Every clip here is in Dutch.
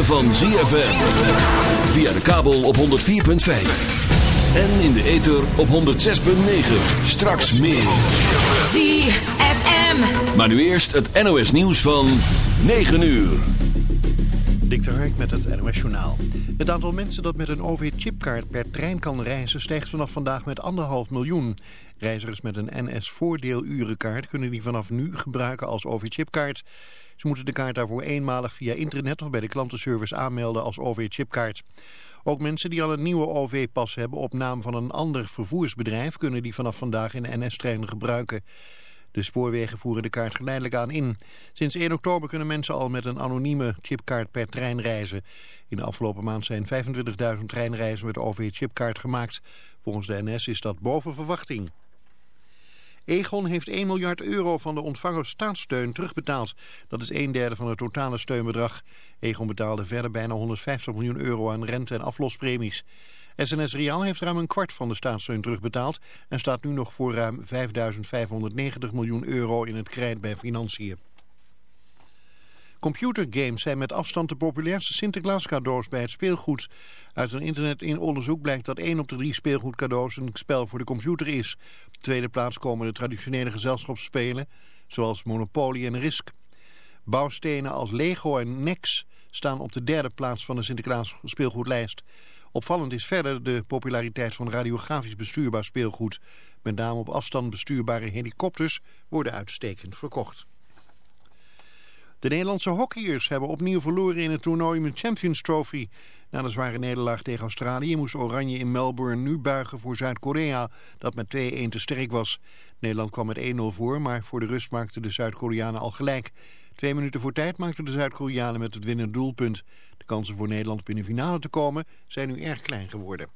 ritme van ZFM. Via de kabel op 104.5. En in de ether op 106.9. Straks meer. ZFM. Maar nu eerst het NOS nieuws van 9 uur. Dik de Hark met het NOS Journaal. Het aantal mensen dat met een OV-chipkaart per trein kan reizen... stijgt vanaf vandaag met anderhalf miljoen. Reizigers met een NS-voordeelurenkaart kunnen die vanaf nu gebruiken als OV-chipkaart... Ze moeten de kaart daarvoor eenmalig via internet of bij de klantenservice aanmelden als OV-chipkaart. Ook mensen die al een nieuwe OV-pas hebben op naam van een ander vervoersbedrijf kunnen die vanaf vandaag in NS-treinen gebruiken. De spoorwegen voeren de kaart geleidelijk aan in. Sinds 1 oktober kunnen mensen al met een anonieme chipkaart per trein reizen. In de afgelopen maand zijn 25.000 treinreizen met OV-chipkaart gemaakt. Volgens de NS is dat boven verwachting. Egon heeft 1 miljard euro van de ontvangen staatssteun terugbetaald. Dat is een derde van het totale steunbedrag. Egon betaalde verder bijna 150 miljoen euro aan rente- en aflospremies. SNS Real heeft ruim een kwart van de staatssteun terugbetaald... en staat nu nog voor ruim 5.590 miljoen euro in het krijt bij financiën. Computergames zijn met afstand de populairste Sinterklaas cadeaus bij het speelgoed. Uit een internetonderzoek blijkt dat 1 op de drie speelgoedcadeaus een spel voor de computer is. Op de tweede plaats komen de traditionele gezelschapsspelen, zoals Monopoly en Risk. Bouwstenen als Lego en Nex staan op de derde plaats van de Sinterklaas speelgoedlijst. Opvallend is verder de populariteit van radiografisch bestuurbaar speelgoed. Met name op afstand bestuurbare helikopters worden uitstekend verkocht. De Nederlandse hockeyers hebben opnieuw verloren in het toernooi met Champions Trophy. Na de zware nederlaag tegen Australië moest Oranje in Melbourne nu buigen voor Zuid-Korea, dat met 2-1 te sterk was. Nederland kwam met 1-0 voor, maar voor de rust maakten de Zuid-Koreanen al gelijk. Twee minuten voor tijd maakten de Zuid-Koreanen met het winnende doelpunt. De kansen voor Nederland binnen finale te komen zijn nu erg klein geworden.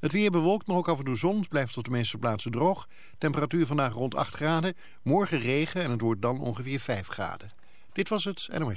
Het weer bewolkt, maar ook af en toe zon. Het blijft op de meeste plaatsen droog. Temperatuur vandaag rond 8 graden. Morgen regen en het wordt dan ongeveer 5 graden. Dit was het NOS.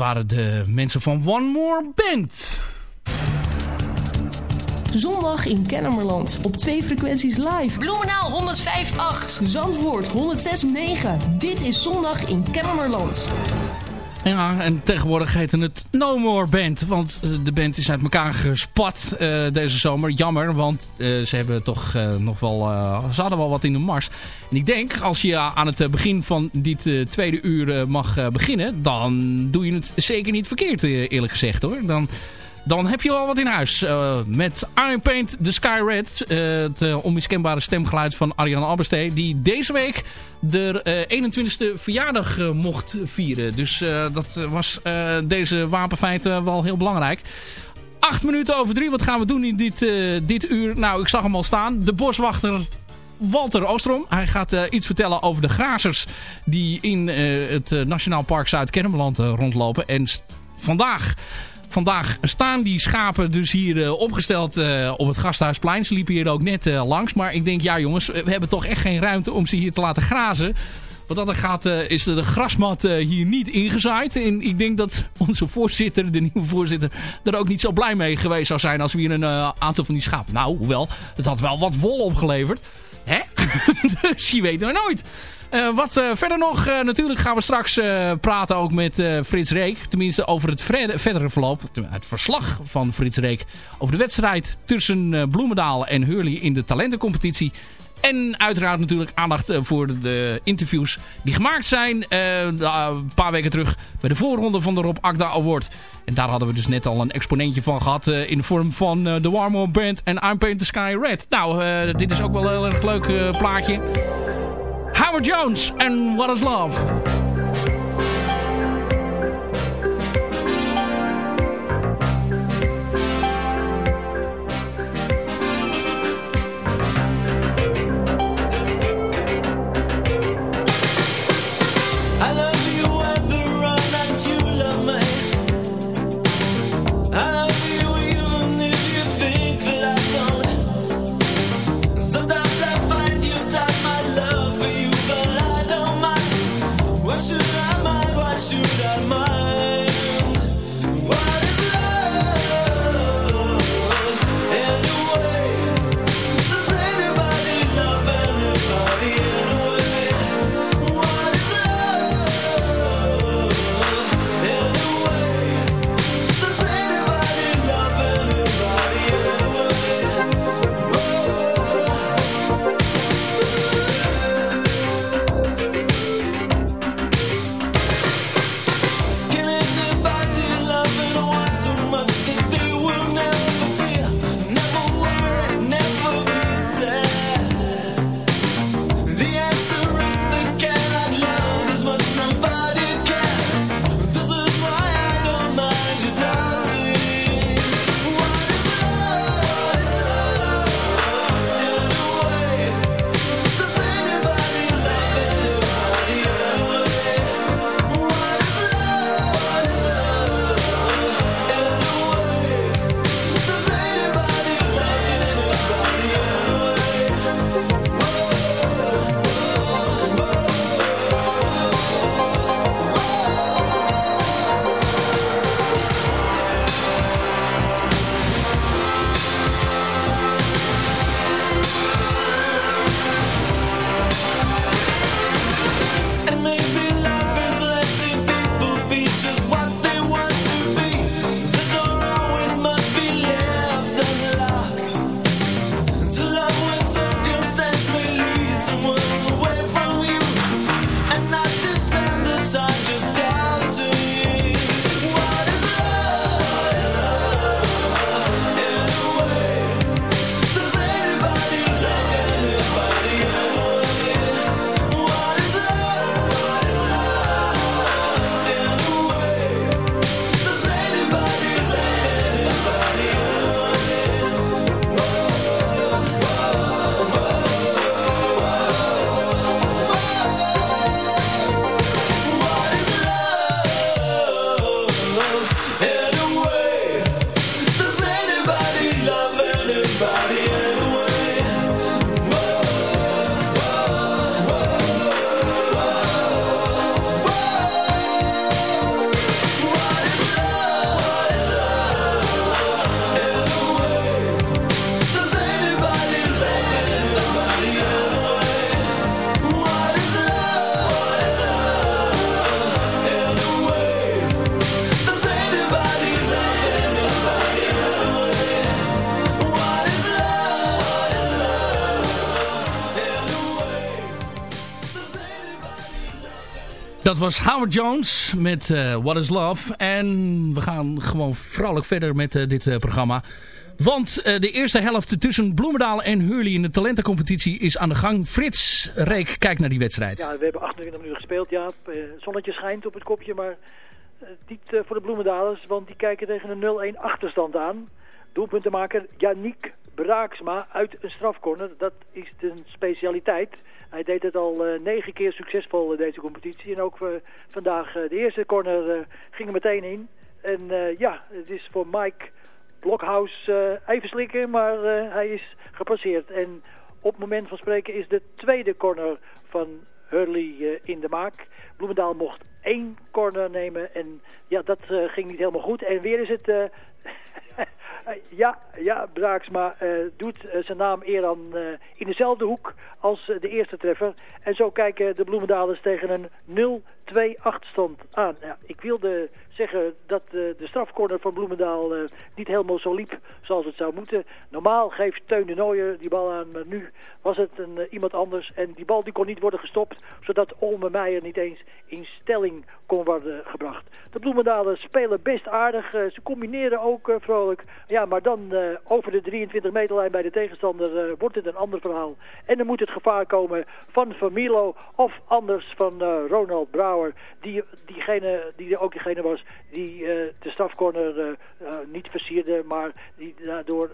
Waren de mensen van One More Band. Zondag in Kennemerland. Op twee frequenties live. Bloemenaal 105.8. Zandvoort 106.9. Dit is Zondag in Kennemerland. Ja, en tegenwoordig heette het No More Band. Want eh, de band is uit elkaar gespat eh, deze zomer. Jammer, want eh, ze hebben toch nog wel... ze wel wat in de mars. En ik denk, als je aan het begin van dit tweede uur mag beginnen... dan doe je het zeker niet verkeerd, eerlijk gezegd hoor. Dan dan heb je wel wat in huis. Uh, met Iron Paint The Sky Red. Uh, het uh, onmiskenbare stemgeluid van Ariane Alberstee. Die deze week de 21ste verjaardag mocht vieren. Dus dat was deze wapenfeit wel heel belangrijk. Acht minuten over drie. Wat gaan we doen in dit, dit uur? Nou, ik zag hem al staan. De boswachter Walter Oostrom. Hij gaat iets vertellen over de grazers die in het Nationaal Park Zuid-Kennemerland rondlopen. En vandaag Vandaag staan die schapen dus hier uh, opgesteld uh, op het Gasthuisplein. Ze liepen hier ook net uh, langs. Maar ik denk, ja jongens, we hebben toch echt geen ruimte om ze hier te laten grazen. Wat dat er gaat, is de grasmat hier niet ingezaaid. En ik denk dat onze voorzitter, de nieuwe voorzitter, er ook niet zo blij mee geweest zou zijn als we hier een aantal van die schapen... Nou, hoewel, het had wel wat wol opgeleverd. Hè? dus je weet maar nooit. Uh, wat uh, verder nog, uh, natuurlijk gaan we straks praten ook met Frits Reek. Tenminste over het verdere verloop, het verslag van Frits Reek over de wedstrijd tussen Bloemendaal en Hurley in de talentencompetitie. En uiteraard natuurlijk aandacht voor de interviews die gemaakt zijn een paar weken terug bij de voorronde van de Rob Akda Award. En daar hadden we dus net al een exponentje van gehad in de vorm van de Warmore Band en I'm Paint the Sky Red. Nou, dit is ook wel een heel erg leuk plaatje. Howard Jones and What is Love? Was Howard Jones met eh, What is Love. En we gaan gewoon vrolijk verder met eh, dit eh, programma. Want de eerste helft tussen Bloemendaal en Hurley in de talentencompetitie is aan de gang. Frits Reek, kijk naar die wedstrijd. Ja, we hebben 28 minuten gespeeld. Ja, zonnetje schijnt op het kopje, maar niet voor de Bloemendalers. Want die kijken tegen een 0-1 achterstand aan. Doelpuntenmaker Yannick Braaksma uit een strafcorner. Dat is de specialiteit. Hij deed het al uh, negen keer succesvol in deze competitie. En ook uh, vandaag uh, de eerste corner ging er meteen in. En ja, het is voor Mike Blokhuis even slikken, maar hij is gepasseerd. En op het moment van spreken is de tweede corner van Hurley in de maak. Bloemendaal mocht één corner nemen en ja, dat ging niet helemaal goed. En weer is het ja, ja, Braaksma uh, doet uh, zijn naam eer uh, in dezelfde hoek als de eerste treffer. En zo kijken de Bloemendalers tegen een 0-2 achterstand aan. Ja, ik wilde zeggen dat de strafcorner van Bloemendaal niet helemaal zo liep zoals het zou moeten. Normaal geeft Teun de Nooijer die bal aan, maar nu was het een, iemand anders. En die bal die kon niet worden gestopt, zodat Olme Meijer niet eens in stelling kon worden gebracht. De Bloemendalen spelen best aardig, ze combineren ook vrolijk. Ja, maar dan over de 23 meterlijn bij de tegenstander wordt het een ander verhaal. En dan moet het gevaar komen van Familo of anders van Ronald Brouwer. Die, diegene, die ook degene was die de strafcorner niet versierde, maar die daardoor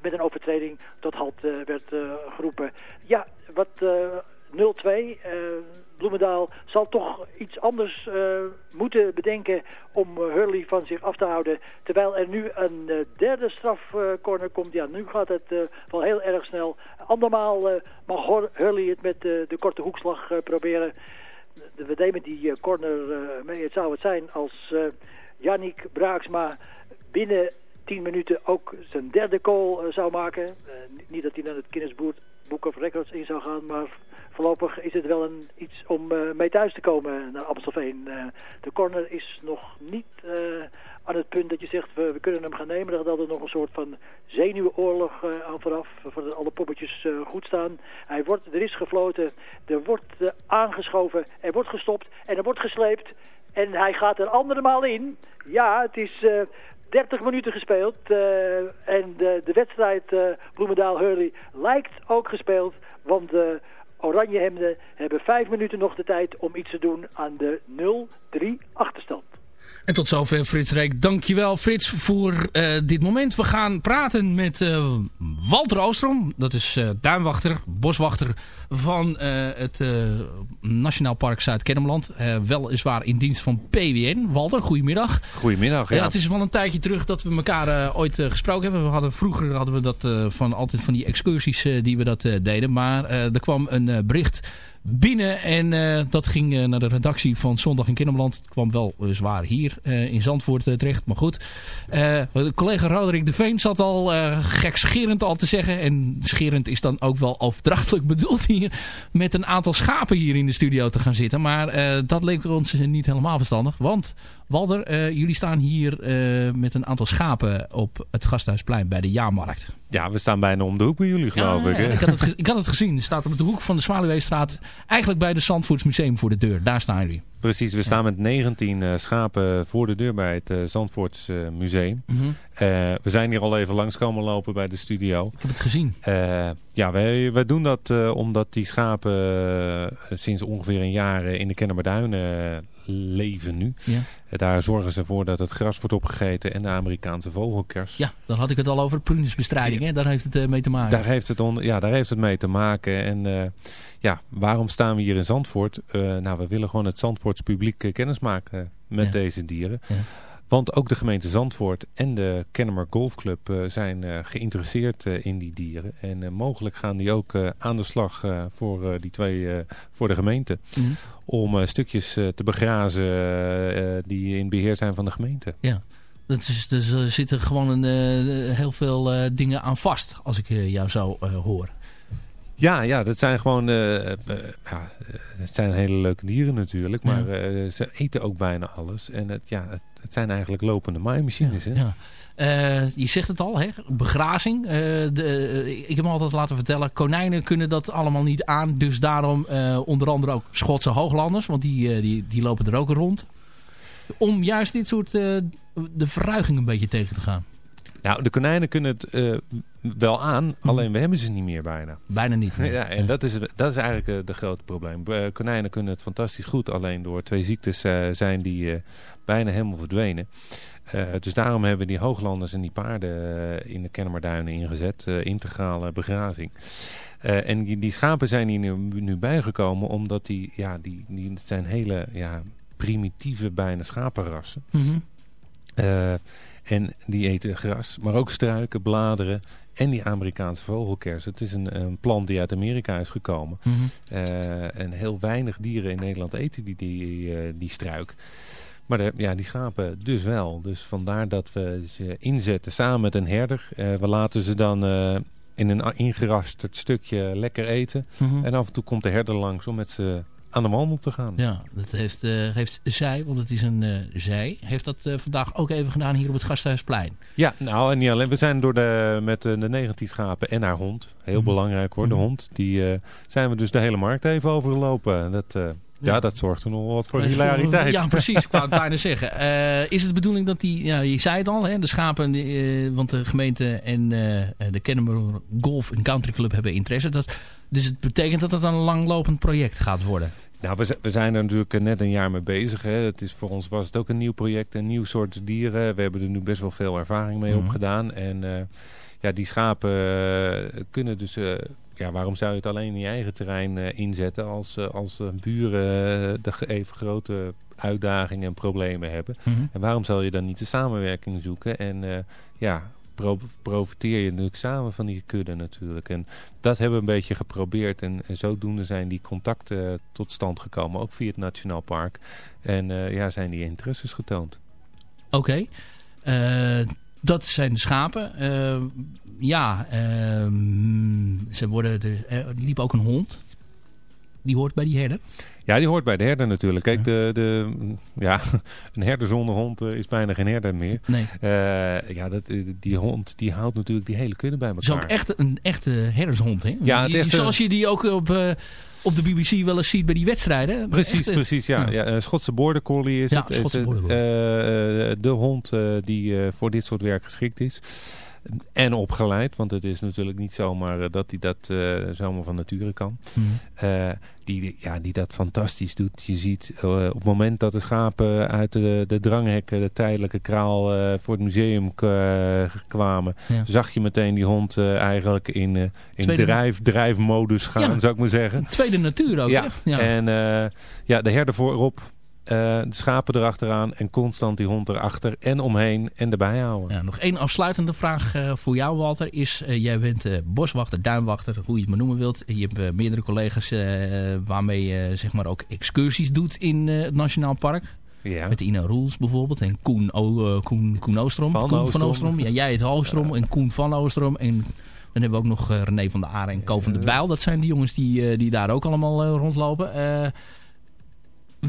met een overtreding tot halt werd geroepen. Ja, wat 0-2. Bloemendaal zal toch iets anders uh, moeten bedenken om uh, Hurley van zich af te houden. Terwijl er nu een uh, derde strafcorner komt. Ja, nu gaat het wel heel erg snel. Andermaal mag Hurley het met de korte hoekslag proberen. We nemen die corner mee. Het zou het zijn als Yannick Braaksma binnen 10 minuten ook zijn derde goal zou maken. niet dat hij naar het Guinness Book of Records in zou gaan, maar voorlopig is het wel een, iets om mee thuis te komen naar Amstelveen. De corner is nog niet aan het punt dat je zegt, we, kunnen hem gaan nemen. Er gaat altijd nog een soort van zenuwoorlog aan vooraf, voordat alle poppetjes goed staan. Hij wordt, er is gefloten, er wordt aangeschoven, er wordt gestopt en er wordt gesleept. En hij gaat er andermaal in. Ja, het is 30 minuten gespeeld. en de, de wedstrijd Bloemendaal-Hurley lijkt ook gespeeld. Want Oranjehemden hebben vijf minuten nog de tijd om iets te doen aan de 0-3 achterstand. En tot zover Frits Reek. Dankjewel Frits voor uh, dit moment. We gaan praten met uh, Walter Oostrom. Dat is uh, duinwachter, boswachter van het Nationaal Park Zuid-Kennemerland. weliswaar in dienst van PWN. Walter, goedemiddag. Goedemiddag, ja. ja. Het is wel een tijdje terug dat we elkaar ooit gesproken hebben. We hadden, vroeger hadden we dat van altijd van die excursies die we dat deden. Maar er kwam een bericht binnen. En uh, dat ging uh, naar de redactie van Zondag in Kinderland. Het kwam wel uh, zwaar hier in Zandvoort terecht. Maar goed. collega Roderick de Veen zat al gekscherend al te zeggen. En scherend is dan ook wel overdrachtelijk bedoeld hier. Met een aantal schapen hier in de studio te gaan zitten. Maar dat leek ons niet helemaal verstandig. Want Walter, jullie staan hier met een aantal schapen op het Gasthuisplein bij de jaarmarkt. Ja, we staan bijna om de hoek bij jullie, geloof ja, ik. Hè? Ik, had het, ik had het gezien. Er staat op de hoek van de Zwaluweestraat, eigenlijk bij de Zandvoortsmuseum voor de deur. Daar staan jullie. Precies, we staan met 19 uh, schapen voor de deur bij het uh, Zandvoorts uh, Museum. Mm -hmm. we zijn hier al even langs komen lopen bij de studio. Ik heb het gezien. ja, wij, wij doen dat omdat die schapen sinds ongeveer een jaar in de Kennemerduinen leven nu. Ja. Daar zorgen ze voor dat het gras wordt opgegeten en de Amerikaanse vogelkers. Ja, dan had ik het al over prunusbestrijding. Hè? Daar heeft het mee te maken. Daar heeft het, on, ja, daar heeft het mee te maken. En ja, waarom staan we hier in Zandvoort? Uh, nou, we willen gewoon het Zandvoorts publiek kennis maken met ja. deze dieren. Ja. Want ook de gemeente Zandvoort en de Kennemer Golfclub uh, zijn geïnteresseerd in die dieren. En mogelijk gaan die ook aan de slag voor die twee, voor de gemeente. Mm. Om stukjes te begrazen die in beheer zijn van de gemeente. Ja. Dus, dus er zitten gewoon een, heel veel dingen aan vast, als ik jou zo hoor. Ja, ja, dat zijn gewoon uh, uh, ja, het zijn hele leuke dieren natuurlijk. Maar uh, ze eten ook bijna alles. En het, ja, het, het, zijn eigenlijk lopende maaimachines. Ja, hè? ja. Eh, je zegt het al, hè? begrazing. Eh, de, ik heb me altijd laten vertellen, konijnen kunnen dat allemaal niet aan. Dus daarom onder andere ook Schotse hooglanders. Want die, die, die lopen er ook rond. Om juist dit soort de verruiging een beetje tegen te gaan. Nou, de konijnen kunnen het wel aan, alleen we hebben ze niet meer bijna. Bijna niet. ja, en dat is, dat is eigenlijk de grote probleem. Konijnen kunnen het fantastisch goed, alleen door twee ziektes zijn die bijna helemaal verdwenen. dus daarom hebben die hooglanders en die paarden in de Kennemerduinen ingezet, integrale begrazing. en die, die, schapen zijn hier nu, nu, bijgekomen omdat die, ja, die, die zijn hele ja, primitieve bijna schapenrassen. Mm en die eten gras, maar ook struiken, bladeren en die Amerikaanse vogelkers. Het is een, een plant die uit Amerika is gekomen. Mhm. Eh, en heel weinig dieren in Nederland eten die, die, die struik. Maar de, ja, die schapen dus wel. Dus vandaar dat we ze inzetten samen met een herder. Uh, we laten ze dan in een ingerasterd stukje lekker eten. Mhm. En af en toe komt de herder langs om met ze aan de wandel te gaan. Ja, dat heeft, uh, heeft zij, want het is een uh, zij, heeft dat uh, vandaag ook even gedaan hier op het Gasthuisplein. Ja, nou en niet alleen. We zijn door de, met de 19 schapen en haar hond, heel mm. belangrijk hoor, de mm. hond, die zijn we dus de hele markt even overgelopen. Dat, ja. dat zorgt er nog wat voor hilariteit. Ja, precies. Ik wou het bijna zeggen. is het de bedoeling dat die, ja, je zei het al, hè, de schapen, want de gemeente en de Kennemer Golf Country Club hebben interesse. Dat, dus het betekent dat het een langlopend project gaat worden. Nou, we, we zijn er natuurlijk net een jaar mee bezig. Hè. Het is, voor ons was het ook een nieuw project, een nieuw soort dieren. We hebben er nu best wel veel ervaring mee mm opgedaan. En ja, die schapen kunnen dus... Ja, waarom zou je het alleen in je eigen terrein inzetten als, als buren de even grote uitdagingen en problemen hebben? Mm -hmm. En waarom zal je dan niet de samenwerking zoeken? En ja, profiteer je natuurlijk samen van die kudde natuurlijk. En dat hebben we een beetje geprobeerd. En, en zodoende zijn die contacten tot stand gekomen, ook via het Nationaal Park. En ja, zijn die interesses getoond. Oké. Okay. Dat zijn de schapen. Ja, ehm, ze worden de, er liep ook een hond. Die hoort bij die herder. Ja, die hoort bij de herder natuurlijk. Kijk, de, de, ja, een herder zonder hond eh, is bijna geen herder meer. Nee. Uh, ja, dat, eh, die hond die houdt natuurlijk die hele kudde bij elkaar. Het is ook echt een echte herdershond, hè? Ja, echte... Zoals je die ook op... Uh, op de BBC wel eens ziet bij die wedstrijden. Precies, precies. Ja. ja. ja Schotse border collie is ja, het. Uh, de hond uh, die uh, voor dit soort werk geschikt is. En opgeleid, want het is natuurlijk niet zomaar dat hij dat zomaar van nature kan. Mm -hmm die, ja, die dat fantastisch doet. Je ziet uh, op het moment dat de schapen uit de, de dranghekken, de tijdelijke kraal voor het museum kwamen, ja. zag je meteen die hond eigenlijk in, in drijf, drijfmodus gaan, ja. zou ik maar zeggen. Tweede natuur ook. Ja, ja. en ja, de herder voorop, de schapen erachteraan en constant die hond erachter en omheen en erbij houden. Ja, nog één afsluitende vraag uh, voor jou Walter is, uh, jij bent boswachter, duinwachter, hoe je het maar noemen wilt. Je hebt meerdere collega's waarmee je zeg maar ook excursies doet in het Nationaal Park. Ja. Met Ina Roels bijvoorbeeld en Koen, o, Koen, Koen Oostrom. Van Koen Oostrom. van Oostrom. Ja, jij het Oostrom en Koen van Oostrom en... Dan hebben we ook nog René van der Aar en Ko van de Bijl. Dat zijn de jongens die, die daar ook allemaal rondlopen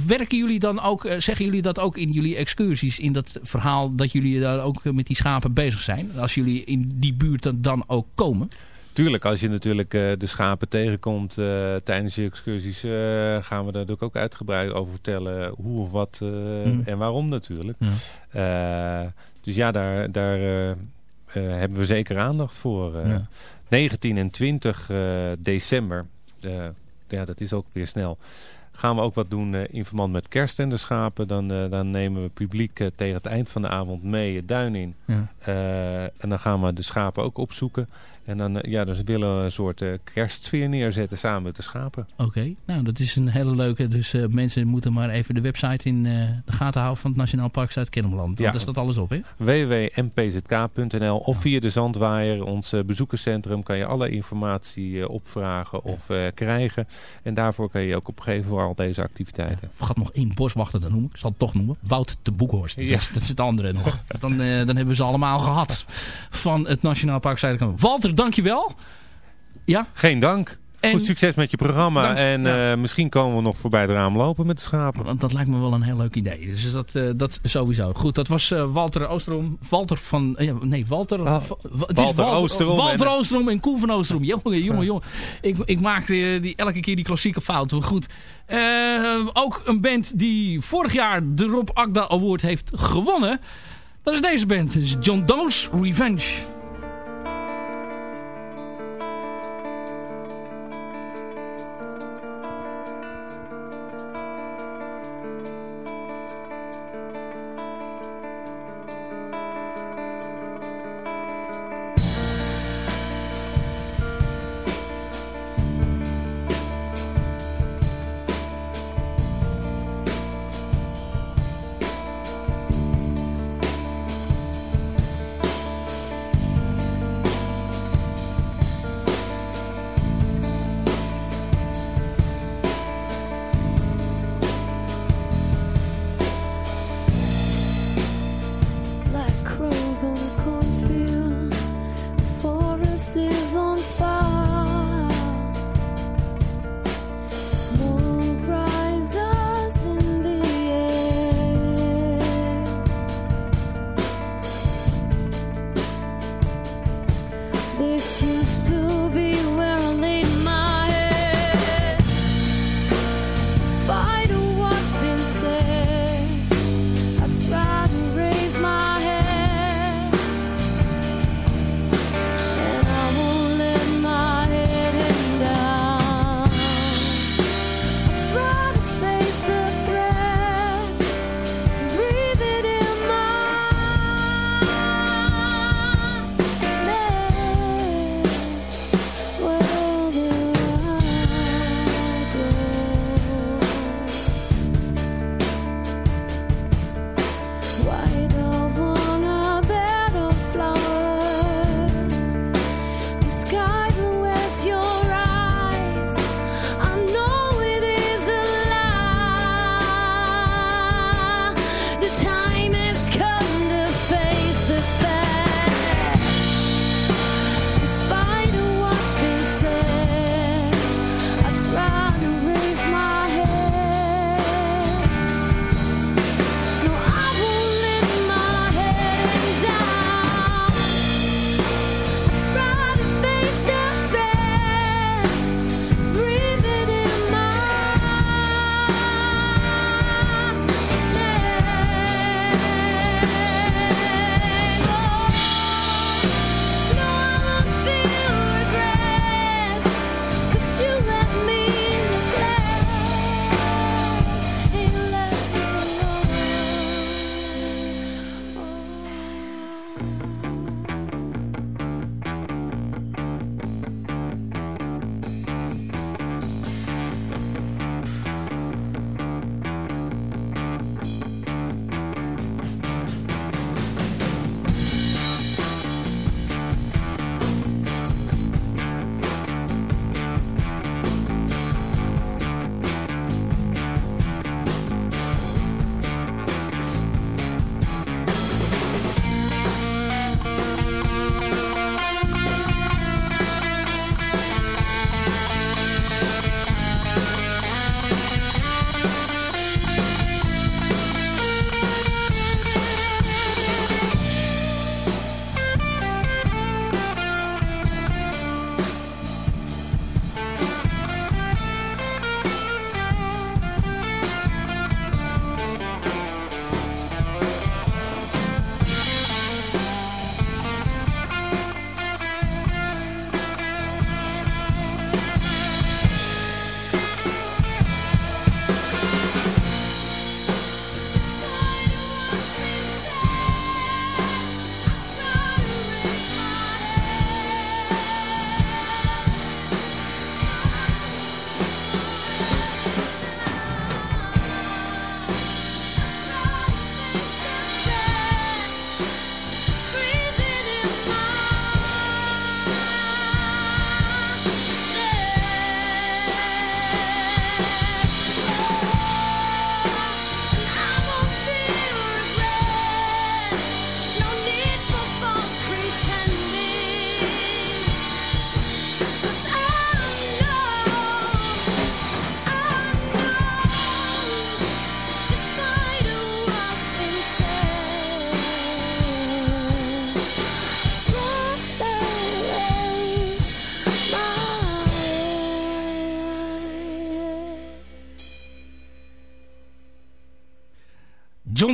werken jullie dan ook, eh, zeggen jullie dat ook in jullie excursies, in dat verhaal dat jullie daar ook met die schapen bezig zijn? Als jullie in die buurt dan ook komen? Tuurlijk, als je natuurlijk uh, de schapen tegenkomt uh, tijdens je excursies, uh, gaan we daar natuurlijk ook uitgebreid over vertellen hoe of wat mm. en waarom natuurlijk. Ja. dus ja, daar, daar hebben we zeker aandacht voor. Ja. 19 en 20 december, ja, dat is ook weer snel gaan we ook wat doen uh, in verband met kerst en de schapen. Dan, uh, dan nemen we publiek uh, tegen het eind van de avond mee het duin in. Ja. en dan gaan we de schapen ook opzoeken. En dan uh, ja, dus willen we een soort uh, kerstsfeer neerzetten samen met de schapen. Oké, nou dat is een hele leuke. Dus uh, mensen moeten maar even de website in de gaten houden van het Nationaal Park Zuid-Kennemerland. Ja. Daar staat alles op, hè? www.mpzk.nl of via de Zandwaaier, ons bezoekerscentrum, kan je alle informatie opvragen of krijgen. En daarvoor kan je ook opgeven voor al deze activiteiten. Ja. Vergat nog één boswachter te noemen. Ik zal het toch noemen. Wout de Boekhorst. Ja. Dat, is, dat is het andere nog. Dan, dan hebben ze allemaal gehad van het Nationaal Park Zuid-Kennemerland. Walter dankjewel. Ja? Geen dank. En- Goed succes met je programma. Dank- en ja. eh, misschien komen we nog voorbij het raam lopen met de schapen. Want dat lijkt me wel een heel leuk idee. Dus dat, eh, dat sowieso. Goed, dat was eh, Walter Oosterom. Walter van... nee, Walter... Ah, Va- wa- het is Walter Oosterom Walter en- Oosterom en Koen van Oosterom. Jongen, jongen, jongen. Ik, ik maakte die, elke keer die klassieke fouten. Goed. Eh, ook een band die vorig jaar de Rob Agda Award heeft gewonnen. Dat is deze band. Dat is John Doe's Revenge.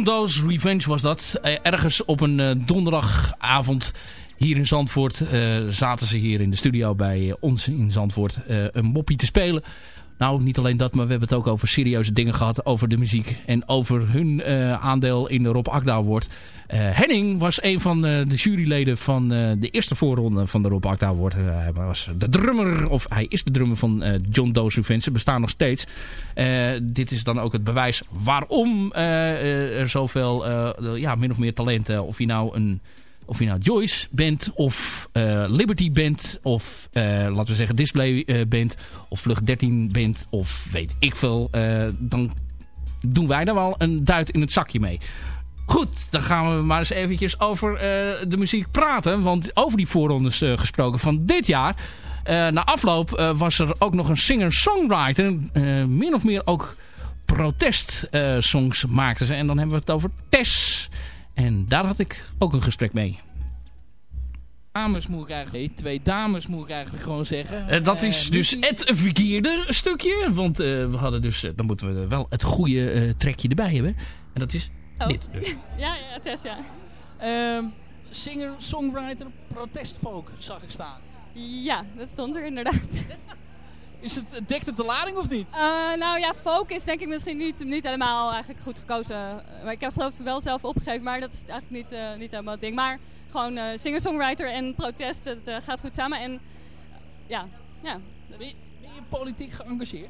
John Doe's Revenge was dat. Eh, ergens op een eh, donderdagavond hier in Zandvoort eh, zaten ze hier in de studio bij ons in Zandvoort een moppie te spelen. Nou, niet alleen dat, maar we hebben het ook over serieuze dingen gehad. Over de muziek en over hun aandeel in de Rob Akda Award. Henning was een van de juryleden van de eerste voorronde van de Rob Akda Award. hij was de drummer, of hij is de drummer van John Doe's Revenge. Bestaan nog steeds. dit is dan ook het bewijs waarom er zoveel, ja, min of meer talent, of je nou een of je nou Joyce bent of uh, Liberty bent of uh, laten we zeggen Display uh, bent of Vlucht 13 bent of weet ik veel. dan doen wij daar wel een duit in het zakje mee. Goed, dan gaan we maar eens eventjes over de muziek praten. Want over die voorrondes gesproken van dit jaar. na afloop was er ook nog een singer-songwriter. min of meer ook protestsongs maakten ze. En dan hebben we het over Tess. En daar had ik ook een gesprek mee. Dames moet ik eigenlijk... Nee, twee dames moet ik eigenlijk gewoon zeggen. Uh, dat is uh, dus het verkeerde stukje. Want uh, we hadden dus... dan moeten we wel het goede trekje erbij hebben. En dat is oh. dit dus. ja, ja, Tess, ja. Ehm, singer, songwriter, protestfolk zag ik staan. Ja, dat stond er inderdaad. Is het, dekt het de lading of niet? Uh, nou ja, folk is denk ik misschien niet, niet helemaal eigenlijk goed gekozen. Maar ik heb geloof ik wel zelf opgegeven, maar dat is eigenlijk niet, uh, niet helemaal het ding. Maar gewoon uh, singer-songwriter en protest, het gaat goed samen. En ja, ja. Ben je, ben je politiek geëngageerd?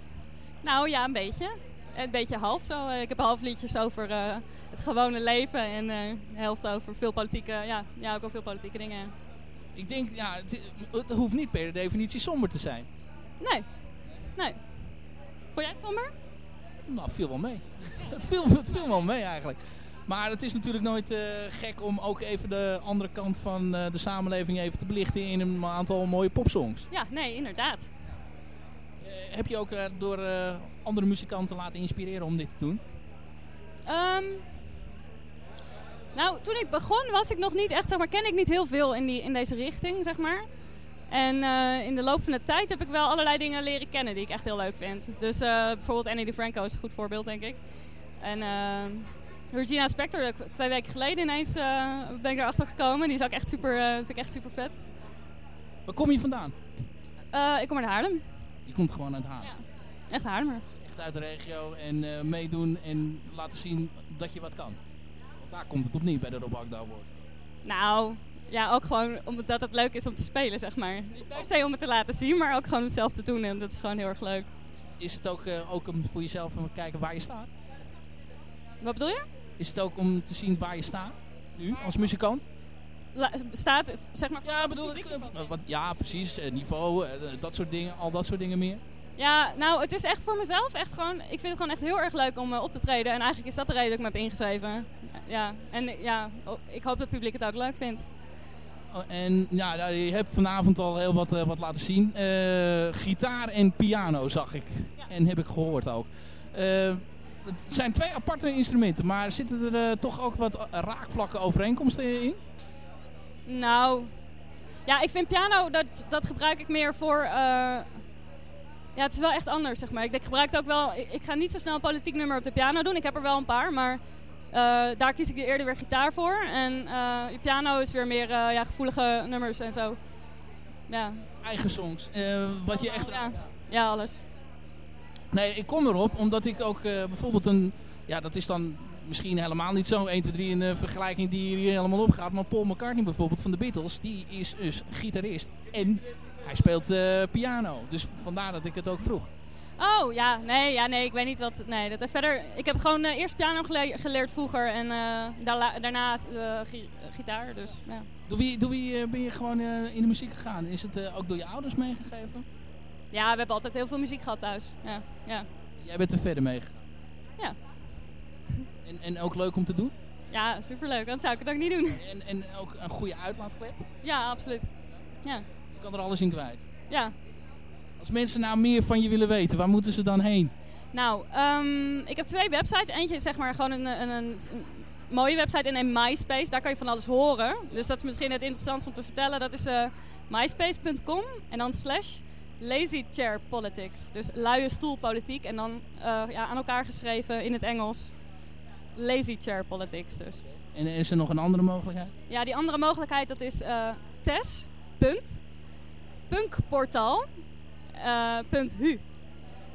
Nou ja, een beetje. Een beetje half zo. ik heb half liedjes over het gewone leven en de helft over veel politieke, ja, ja, ook al veel politieke dingen. Ik denk, ja, het, het hoeft niet per definitie somber te zijn. Nee, Nee. Vond jij het somber? Nou, viel wel mee. het, viel, het viel wel mee eigenlijk. Maar het is natuurlijk nooit uh, gek om ook even de andere kant van uh, de samenleving even te belichten in een aantal mooie popsongs. Ja, nee, inderdaad. Uh, heb je ook door andere muzikanten laten inspireren om dit te doen? Um, nou, toen ik begon was ik nog niet echt, zeg maar, ken ik niet heel veel in, die, in deze richting, zeg maar. En uh, in de loop van de tijd heb ik wel allerlei dingen leren kennen die ik echt heel leuk vind. Dus uh, bijvoorbeeld Annie DeFranco is een goed voorbeeld, denk ik. En uh, Regina Spector, twee weken geleden ineens ben ik erachter gekomen. Die is ook echt super, vind ik echt super vet. Waar kom je vandaan? ik kom uit Haarlem. Je komt gewoon uit Haarlem? Ja, echt Haarlemmer. Echt uit de regio en meedoen en laten zien dat je wat kan. Want daar komt het op bij de Rob Award. Nou, ja, ook gewoon omdat het leuk is om te spelen, zeg maar. Niet per se om het te laten zien, maar ook gewoon om het zelf te doen. En dat is gewoon heel erg leuk. Is het ook, uh, ook om voor jezelf om te kijken waar je staat? Wat bedoel je? Is het ook om te zien waar je staat, nu, als muzikant? La, staat, zeg maar... Ja, bedoel ik, uh, wat, ja precies, uh, niveau, dat soort dingen, al dat soort dingen meer. Ja, nou, het is echt voor mezelf echt gewoon... Ik vind het gewoon echt heel erg leuk om op te treden. En eigenlijk is dat de reden dat ik me heb ingeschreven. Ja, en ja, ik hoop dat het publiek het ook leuk vindt. En ja, nou, je hebt vanavond al heel wat, uh, wat laten zien. Uh, gitaar en piano zag ik. En heb ik gehoord ook. Uh, het zijn twee aparte instrumenten, maar zitten er toch ook wat raakvlakken overeenkomsten in? Nou, ja, ik vind piano, dat, dat gebruik ik meer voor... ja, het is wel echt anders, zeg maar. Ik, ik gebruik het ook wel... Ik, ik ga niet zo snel een politiek nummer op de piano doen. Ik heb er wel een paar, maar... Uh, daar kies ik eerder weer gitaar voor. En uh, piano is weer meer uh, ja, gevoelige nummers en zo. Ja. Eigen songs. wat je echt... Ja. ja, alles. Nee, ik kom erop omdat ik ook bijvoorbeeld een... Ja, dat is dan misschien helemaal niet zo 1, 2, 3 een vergelijking die hier helemaal opgaat. Maar Paul McCartney bijvoorbeeld van de Beatles, die is dus gitarist. En hij speelt piano. Dus vandaar dat ik het ook vroeg. Oh, ja. Nee, ja, nee, ik weet niet wat... Nee, dat, verder... Ik heb gewoon uh, eerst piano geleerd vroeger en uh, daarna uh, gitaar, dus ja. Door wie, door wie ben je gewoon in de muziek gegaan? Is het ook door je ouders meegegeven? Ja, we hebben altijd heel veel muziek gehad thuis. Ja, ja. Jij bent er verder meegegaan? Ja. En, en ook leuk om te doen? Ja, superleuk. Dan zou ik het ook niet doen. En, en ook een goede uitlaatklep? Ja, absoluut. Ja. Je kan er alles in kwijt? Ja, als mensen nou meer van je willen weten, waar moeten ze dan heen? Nou, ehm, ik heb twee websites. Eentje is zeg maar gewoon een, een, een, mooie website en een MySpace. Daar kan je van alles horen. Dus dat is misschien het interessantste om te vertellen. Dat is eh, uh, myspace.com en dan slash lazy chair politics. Dus luie stoelpolitiek en dan eh, ja, aan elkaar geschreven in het Engels. Lazy chair politics dus. En is er nog een andere mogelijkheid? Ja, die andere mogelijkheid dat is uh, eh, www.hu.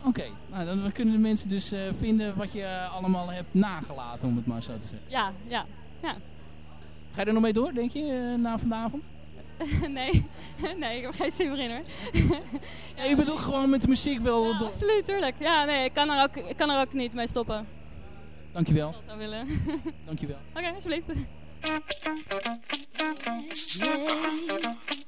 Oké, nou, dan kunnen de mensen dus eh, vinden wat je allemaal hebt nagelaten, om het maar zo te zeggen. Ja, ja, ja. Ga je er nog mee door, denk je, eh, na vanavond? nee, nee, ik heb geen zin meer in hoor. je bedoelt gewoon met de muziek wel? Absoluut, tuurlijk. Ja, nee, ik kan er ook, ik kan er ook niet mee stoppen. Dankjewel. Zou willen. Dankjewel. Oké, alsjeblieft.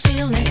feeling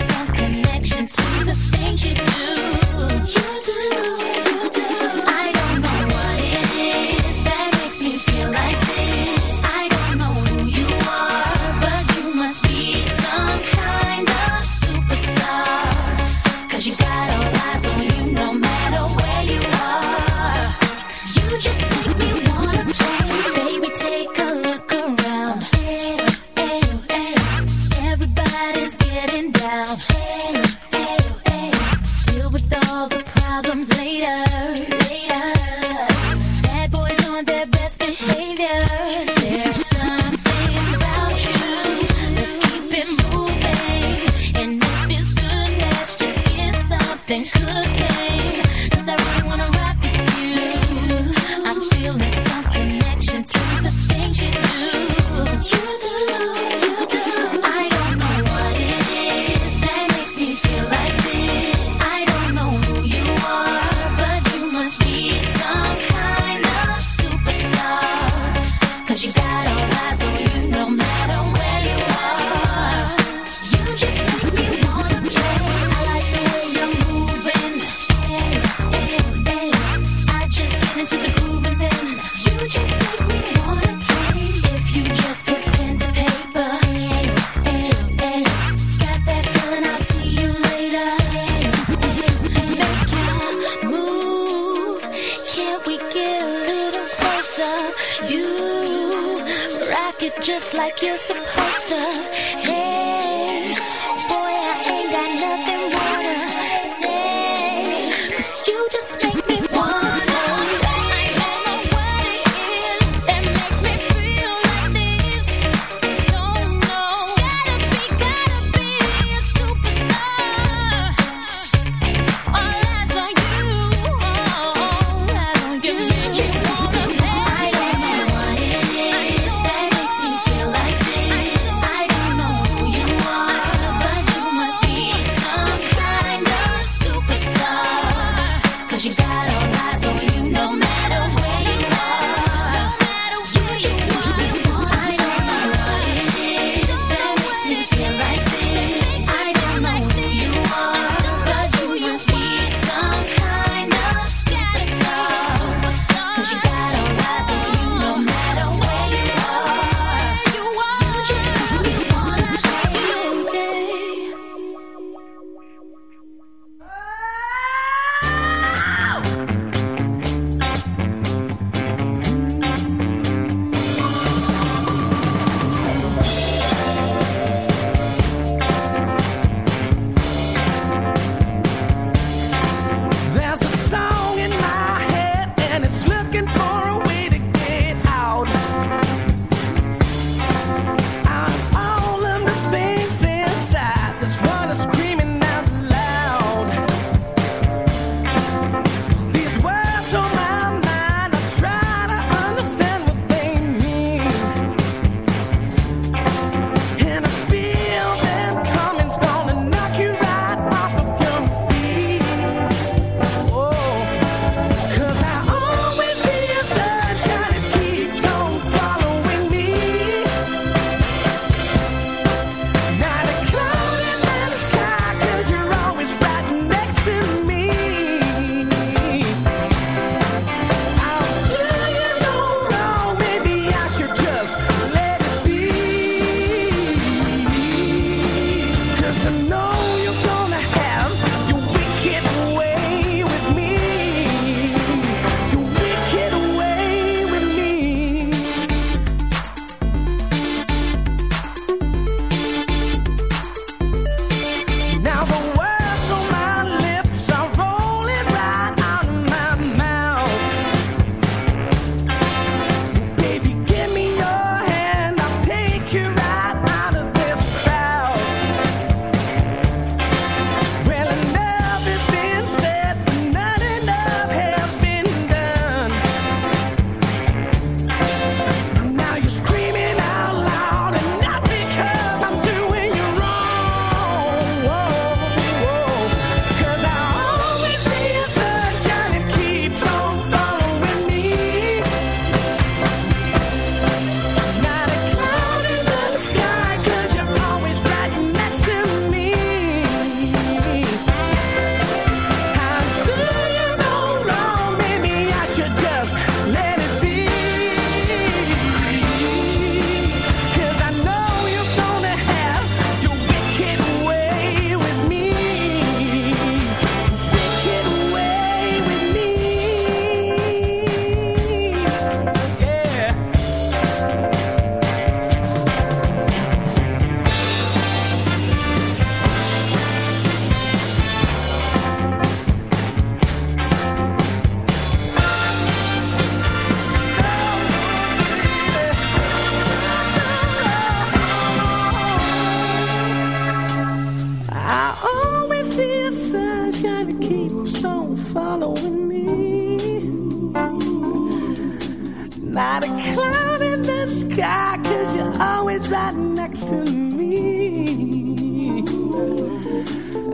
cause you're always right next to me.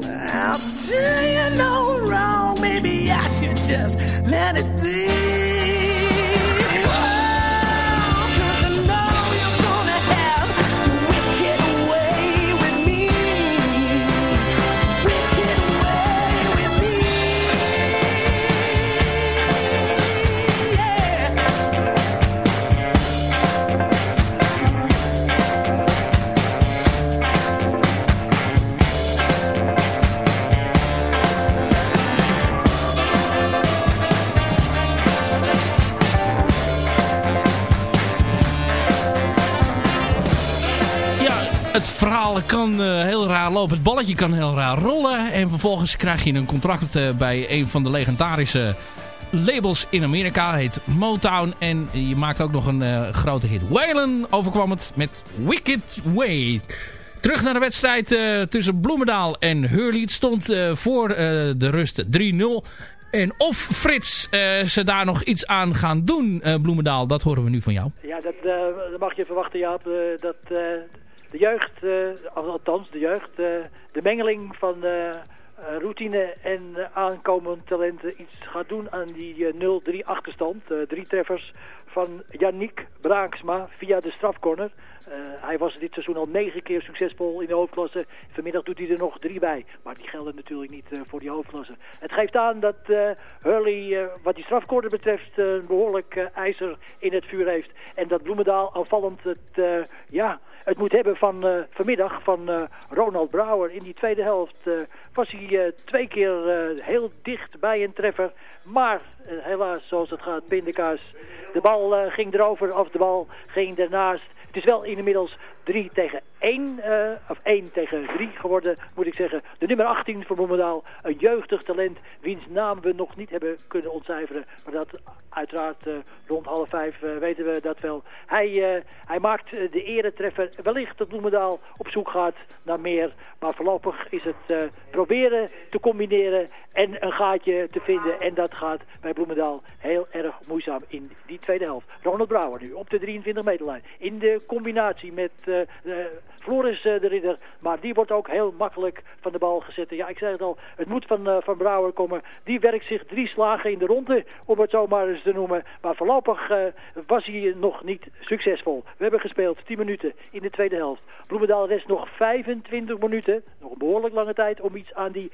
I'll tell you no wrong, maybe I should just let it be. Kan uh, heel raar lopen. Het balletje kan heel raar rollen. En vervolgens krijg je een contract uh, bij een van de legendarische labels in Amerika. Heet Motown. En je maakt ook nog een uh, grote hit. Waylon overkwam het met Wicked Way. Terug naar de wedstrijd tussen Bloemendaal en Hurley. Het stond voor de rust 3-0. En of Frits ze daar nog iets aan gaan doen, Bloemendaal, dat horen we nu van jou. Ja, dat, dat mag je verwachten, Jaap. dat de jeugd, uh, althans de jeugd, uh, de mengeling van uh, routine en aankomend talenten iets gaat doen aan die 0-3 achterstand. drie treffers van Yannick Braaksma via de strafcorner. Hij was dit seizoen al negen keer succesvol in de hoofdklasse. Vanmiddag doet hij er nog drie bij. Maar die gelden natuurlijk niet voor die hoofdklasse. Het geeft aan dat Hurley, wat die strafcorner betreft, een behoorlijk ijzer in het vuur heeft. En dat Bloemendaal aanvallend het, ja het moet hebben van vanmiddag van Ronald Brouwer. In die tweede helft was hij twee keer heel dicht bij een treffer. Maar helaas, zoals het gaat, pindakaas. De bal ging erover of de bal ging ernaast. Het is wel inmiddels 3 tegen 1, uh, of 1 tegen 3 geworden, moet ik zeggen. De nummer 18 van Bloemendaal, een jeugdig talent, wiens naam we nog niet hebben kunnen ontcijferen. Maar dat uiteraard uh, rond half vijf uh, weten we dat wel. Hij, hij maakt de eretreffer. Wellicht dat Bloemendaal op zoek gaat naar meer. Maar voorlopig is het proberen te combineren en een gaatje te vinden. En dat gaat bij Bloemendaal heel erg moeizaam in die tweede helft. Ronald Brouwer nu op de 23 meterlijn. In de combinatie met Floris de Ridder. Maar die wordt ook heel makkelijk van de bal gezet. Ja, ik zei het al, het moet van, van Brouwer komen. Die werkt zich drie slagen in de ronde, om het zo maar eens te noemen. Maar voorlopig was hij nog niet succesvol. We hebben gespeeld 10 minuten in de tweede helft. Bloemendaal rest nog 25 minuten. Nog een behoorlijk lange tijd om iets aan die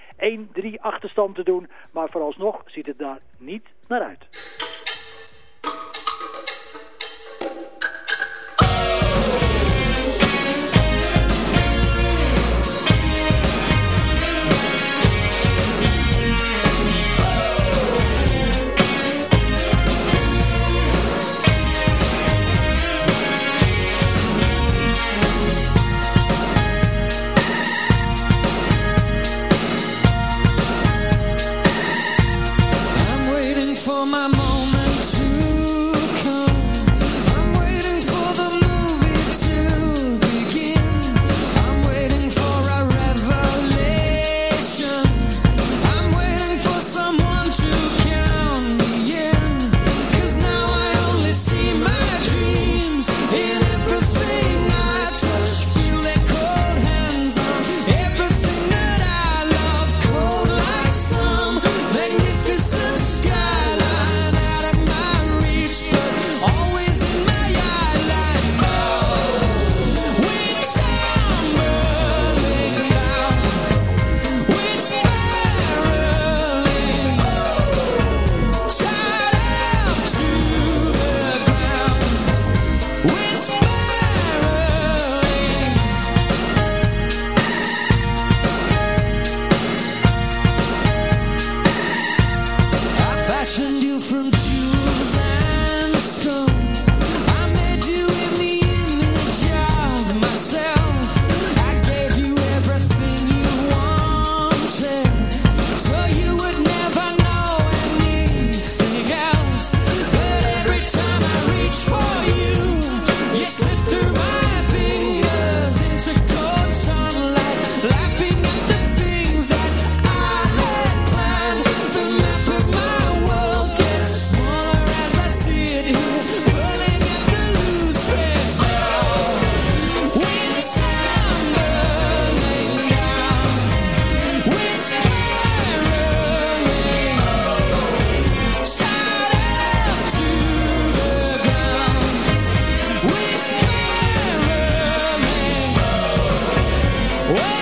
1-3 achterstand te doen. Maar vooralsnog ziet het daar niet naar uit. Whoa!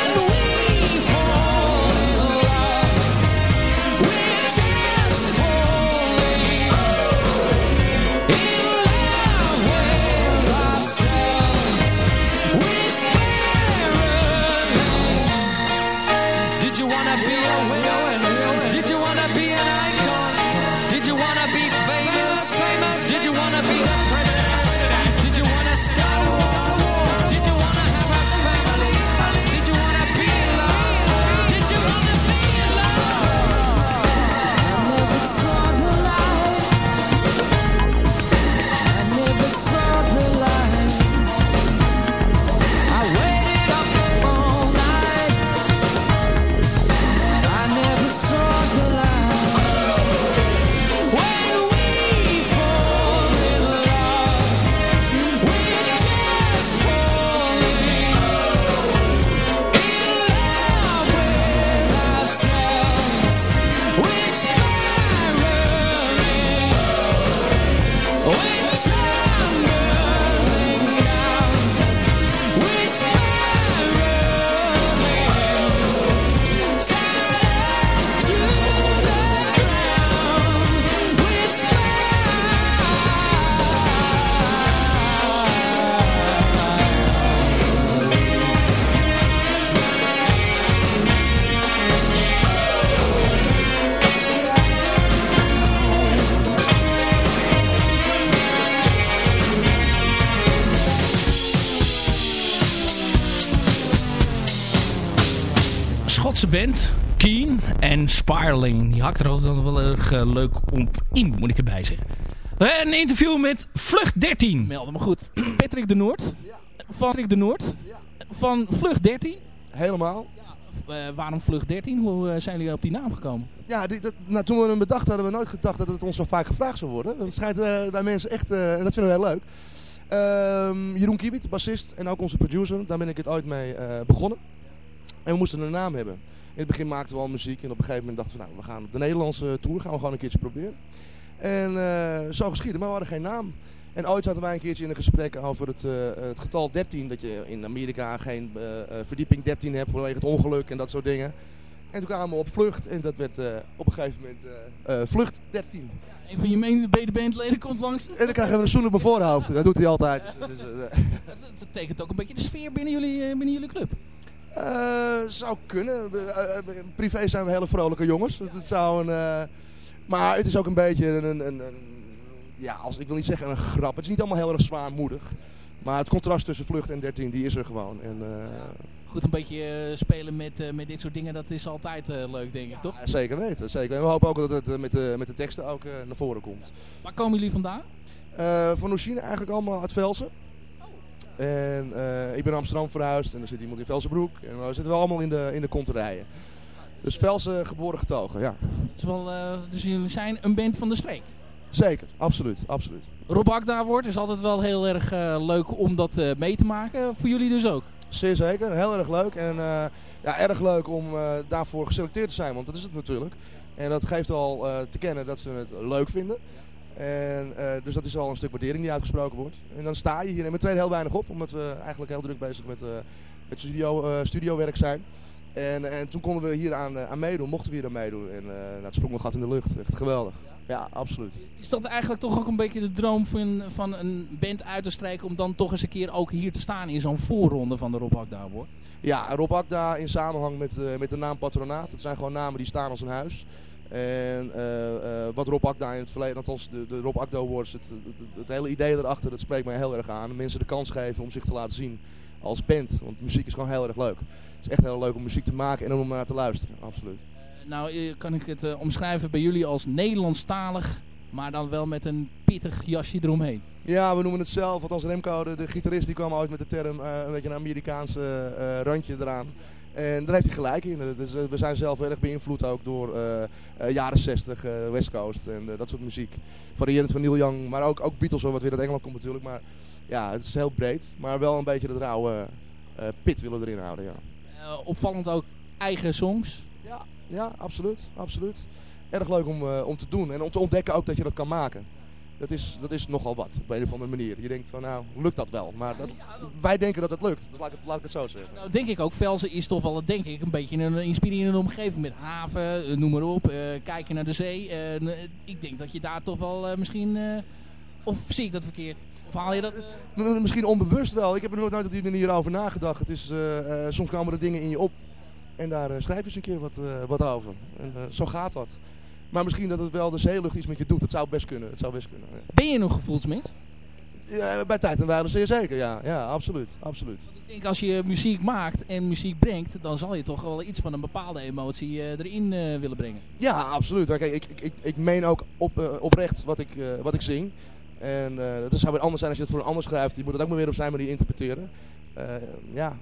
Spiraling. Die hakt er ook dan wel erg eh, leuk op in, moet ik erbij zeggen. Een interview met Vlucht 13. Melden me goed. Patrick de Noord. Van Patrick de Noord. Van Vlucht 13. Helemaal. Eh, waarom Vlucht 13? Hoe eh, zijn jullie op die naam gekomen? Ja, die, dat, nou, toen we hem bedacht hadden we nooit gedacht dat het ons zo vaak gevraagd zou worden. Dat schijnt eh, bij mensen echt, eh, en dat vinden we heel leuk. Ehm, Jeroen Kiewiet, bassist en ook onze producer, daar ben ik het ooit mee eh, begonnen. En we moesten een naam hebben. In het begin maakten we al muziek en op een gegeven moment dachten we, nou, we gaan op de Nederlandse tour gaan we gewoon een keertje proberen. En eh, zo geschieden, maar we hadden geen naam. En ooit zaten wij een keertje in een gesprek over het, eh, het getal 13, dat je in Amerika geen eh, verdieping 13 hebt vanwege het ongeluk en dat soort dingen. En toen kwamen we op vlucht en dat werd op een gegeven moment vlucht 13. Een van je medebandleden komt langs. En dan krijgen we een zoen op mijn voorhoofd. Dat doet hij altijd. Dus, Dat, dat tekent ook een beetje de sfeer binnen jullie, binnen jullie club. Eh, zou kunnen. Eh, eh, privé zijn we hele vrolijke jongens. Dus het zou een, maar het is ook een beetje een, een, ja, als, ik wil niet zeggen een grap. Het is niet allemaal heel erg zwaarmoedig. Maar het contrast tussen vlucht en 13, die is er gewoon. En, Goed, een beetje spelen met, met dit soort dingen, dat is altijd leuk, denk ik, toch? zeker weten. Zeker. En we hopen ook dat het met, de, met de teksten ook naar voren komt. Waar komen jullie vandaan? Van Oeschine eigenlijk allemaal uit Velsen. En eh, ik ben Amsterdam verhuisd en er zit iemand in Velsenbroek. En we zitten wel allemaal in de, in de konterijen. Dus Velsen geboren getogen, ja. Het is wel, eh, dus jullie zijn een band van de streek. Zeker, absoluut, absoluut. Rob Akda wordt is altijd wel heel erg eh, leuk om dat mee te maken. Voor jullie dus ook. Zeer zeker, heel erg leuk. En ja, erg leuk om daarvoor geselecteerd te zijn, want dat is het natuurlijk. En dat geeft al te kennen dat ze het leuk vinden. En, eh, dus dat is al een stuk waardering die uitgesproken wordt. En dan sta je hier en we treden heel weinig op, omdat we eigenlijk heel druk bezig met, eh met studio, eh, studiowerk zijn. En, en toen konden we hier aan, aan meedoen, mochten we hier aan meedoen. En eh nou, het sprong een gat in de lucht, echt geweldig. Ja, absoluut. Is dat eigenlijk toch ook een beetje de droom van, van een band uit te strijken om dan toch eens een keer ook hier te staan in zo'n voorronde van de Rob Akda Award? Ja, Rob Akda in samenhang met, met de naam Patronaat. Het zijn gewoon namen die staan als een huis. En eh, eh, wat Rob Akda in het verleden, althans de, de Rob Akda Awards, het, het, het hele idee erachter, dat spreekt mij heel erg aan. Mensen de kans geven om zich te laten zien als band. Want muziek is gewoon heel erg leuk. Het is echt heel leuk om muziek te maken en om naar te luisteren, absoluut. Nou, eh, kan ik het omschrijven bij jullie als Nederlandstalig, maar dan wel met een pittig jasje eromheen. Ja, we noemen het zelf, althans Remco, de, de gitarist, die kwam ooit met de term een beetje een Amerikaanse randje eraan. En daar heeft hij gelijk in. Dus, we zijn zelf erg beïnvloed ook door eh, eh, jaren 60, eh, West Coast en dat soort muziek. Variërend van Neil Young, maar ook, ook Beatles, wat weer uit Engeland komt natuurlijk. Maar ja, het is heel breed, maar wel een beetje de rauwe pit willen we erin houden, ja. Opvallend ook eigen songs. Ja, ja, absoluut, absoluut. Erg leuk om, om te doen en om te ontdekken ook dat je dat kan maken. Dat is, dat is nogal wat, op een of andere manier. Je denkt van nou, lukt dat wel? Maar dat, wij denken dat het lukt, dus laat ik het, laat ik het zo zeggen. Nou, denk ik ook, Velzen is toch wel, denk ik, een beetje een inspirerende omgeving met haven, eh, noem maar op, eh, kijken naar de zee. Eh, ik denk dat je daar toch wel misschien, of zie ik dat verkeerd? Of haal je dat? Misschien onbewust wel. Ik heb er nooit op die manier over nagedacht. Het is, soms komen er dingen in je op en daar schrijf je eens een keer wat, wat over. En zo gaat dat. Maar misschien dat het wel de zeelucht iets met je doet. Dat zou best kunnen. Het zou best kunnen. ja. Ben je een gevoelsmens? Ja, bij tijd en wijle zeer zeker, ja. Ja, absoluut. absoluut. Ik denk als je muziek maakt en muziek brengt, dan zal je toch wel iets van een bepaalde emotie eh, erin eh, willen brengen. Ja, absoluut. Kijk, ik, ik, ik, ik meen ook op, eh, oprecht wat ik, wat ik zing. En dat zou weer anders zijn als je het voor een ander schrijft. Die moet het ook maar weer op zijn manier interpreteren. Ja.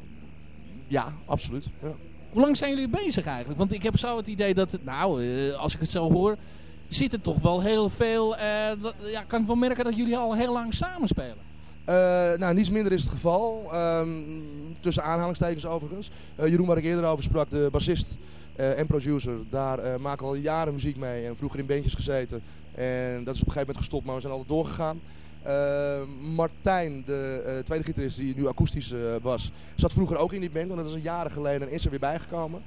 ja, absoluut. Ja. Hoe lang zijn jullie bezig eigenlijk? Want ik heb zo het idee dat, nou, eh, als ik het zo hoor, zit er toch wel heel veel, eh, ja, kan ik wel merken dat jullie al heel lang samenspelen. Eh, nou, niets minder is het geval. Ehm, tussen aanhalingstekens overigens. Jeroen, waar ik eerder over sprak, de bassist en producer, daar maken we al jaren muziek mee. En vroeger in bandjes gezeten. En dat is op een gegeven moment gestopt, maar we zijn altijd doorgegaan. Eh, Martijn, de eh, tweede gitarist die nu akoestisch eh, was, zat vroeger ook in die band. En dat is een jaren geleden en is er weer bijgekomen.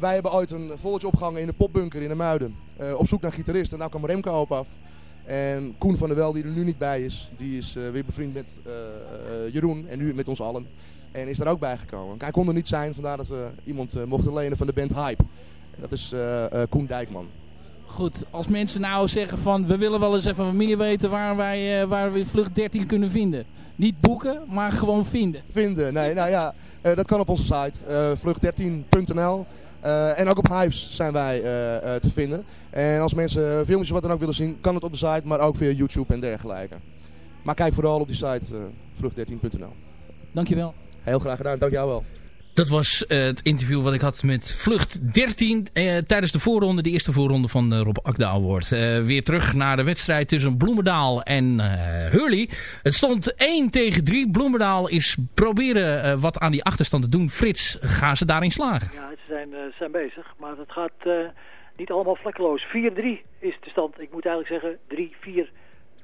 Wij hebben ooit een volletje opgehangen in de popbunker in de Muiden. op zoek naar gitarist. En daar kwam Remco op af. En Koen van der Wel, die er nu niet bij is, die is weer bevriend met Jeroen en nu met ons allen. En is daar ook bijgekomen. Hij kon er niet zijn, vandaar dat we iemand mochten lenen van de band Hype. En dat is Koen Dijkman. Goed, als mensen nou zeggen van we willen wel eens even meer weten waar wij eh, waar we vlucht 13 kunnen vinden. Niet boeken, maar gewoon vinden. Vinden, nee, nou ja, eh, dat kan op onze site, eh, vlucht13.nl. Eh, en ook op Hives zijn wij te vinden. En als mensen filmpjes wat dan ook willen zien, kan het op de site, maar ook via YouTube en dergelijke. Maar kijk vooral op die site uh, vlucht13.nl. Dankjewel. Heel graag gedaan, dank jou wel. Dat was uh, het interview wat ik had met Vlucht 13 uh, tijdens de voorronde, de eerste voorronde van Rob Akda Award. Uh, weer terug naar de wedstrijd tussen Bloemendaal en Hurley. Het stond 1 tegen 3. Bloemendaal is proberen wat aan die achterstand te doen. Frits, gaan ze daarin slagen? Ja, ze zijn, zijn bezig, maar het gaat niet allemaal vlekkeloos. 4-3 is de stand. Ik moet eigenlijk zeggen 3-4.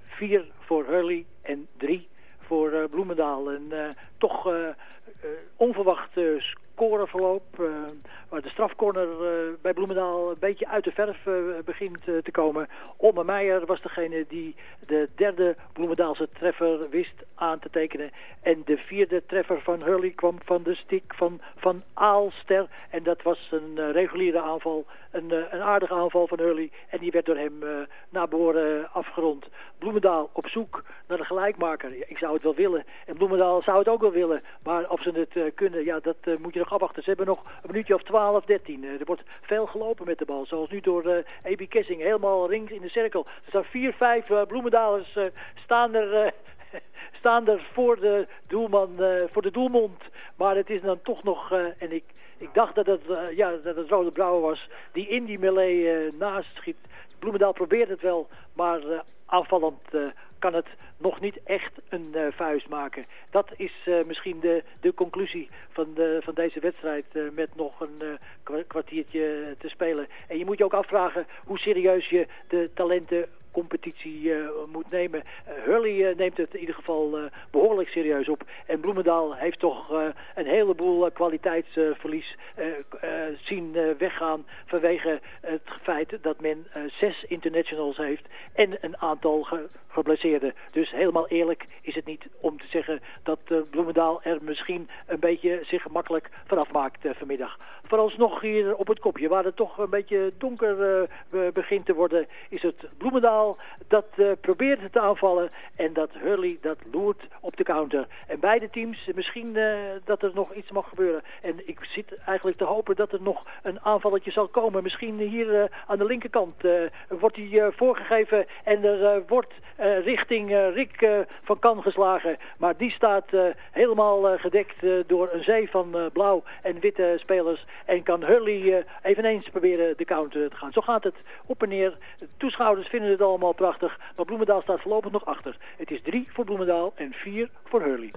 4 voor Hurley en 3 voor Bloemendaal. En toch onverwacht uh, scoreverloop. Uh, strafcorner bij Bloemendaal een beetje uit de verf begint te komen. Omme Meijer was degene die de derde Bloemendaalse treffer wist aan te tekenen. En de vierde treffer van Hurley kwam van de stick van Van Aalster. En dat was een reguliere aanval. Een, een aardige aanval van Hurley. En die werd door hem naar behoren afgerond. Bloemendaal op zoek naar de gelijkmaker. Ik zou het wel willen. En Bloemendaal zou het ook wel willen. Maar of ze het uh, kunnen, ja, dat uh, moet je nog afwachten. Ze hebben nog een minuutje of 12, 13. Uh, er wordt veel gelopen met de bal. Zoals nu door uh, Ebi Kessing. Helemaal rings in de cirkel. Er staan 4, 5 Bloemendalers staan er... staan er voor de doelman, voor de doelmond. Maar het is dan toch nog, en ik, ik dacht dat het, ja, dat het Rode Brouwer was, die in die melee naast schiet. Bloemendaal probeert het wel, maar aanvallend kan het nog niet echt een uh, vuist maken. Dat is uh, misschien de, de conclusie van, de, van deze wedstrijd uh, met nog een kwartiertje te spelen. En je moet je ook afvragen hoe serieus je de talenten competitie uh, moet nemen. Uh, Hurley uh, neemt het in ieder geval behoorlijk serieus op. En Bloemendaal heeft toch een heleboel kwaliteitsverlies zien weggaan vanwege het feit dat men zes internationals heeft en een aantal ge. Dus helemaal eerlijk is het niet om te zeggen dat Bloemendaal er misschien een beetje zich gemakkelijk vanaf maakt vanmiddag. Vooralsnog hier op het kopje, waar het toch een beetje donker begint te worden, is het Bloemendaal dat uh, probeert te aanvallen en dat Hurley dat loert op de counter. En beide teams, misschien uh, dat er nog iets mag gebeuren. En ik zit eigenlijk te hopen dat er nog een aanvalletje zal komen. Misschien hier aan de linkerkant wordt hij voorgegeven en er wordt richting Rick van Kan geslagen. Maar die staat helemaal gedekt door een zee van blauw en witte spelers. En kan Hurley eveneens proberen de counter te gaan. Zo gaat het op en neer. De toeschouwers vinden het allemaal prachtig. Maar Bloemendaal staat voorlopig nog achter. Het is drie voor Bloemendaal en vier voor Hurley.